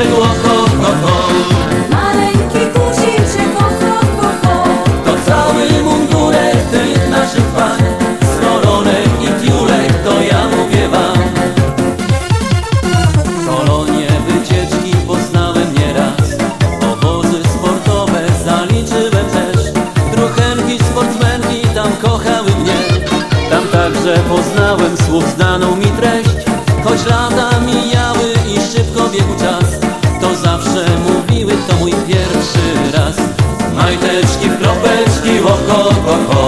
staniczek, ho, ho, ho, Maleńki guziczek, ho, ho, ho, ho To cały mundurek tych naszych pań Z koronek i tiulek, to ja mówię wam. Kolonie wycieczki poznałem nieraz. Obozy sportowe zaliczyłem też. Druchenki, sportsmenki tam kochały mnie. Tam także poznałem słów znaną mi treść. Choć lata mijały kropeczki, ho, ho, ho, ho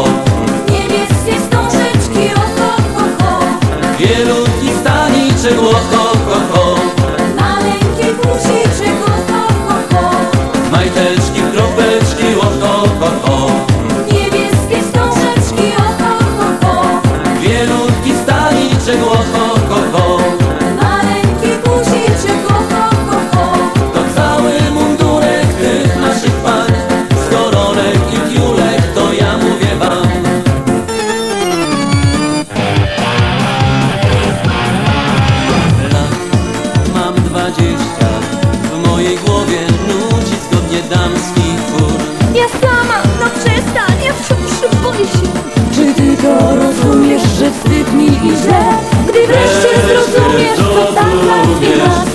dwadzieścia. W mojej głowie nuci zgodnie damski chór. Ja sama, no przestań, ja wciąż boję się Czy ty to rozumiesz, że wstyd mi i źle? Gdy wreszcie zrozumiesz, co tak martwi nas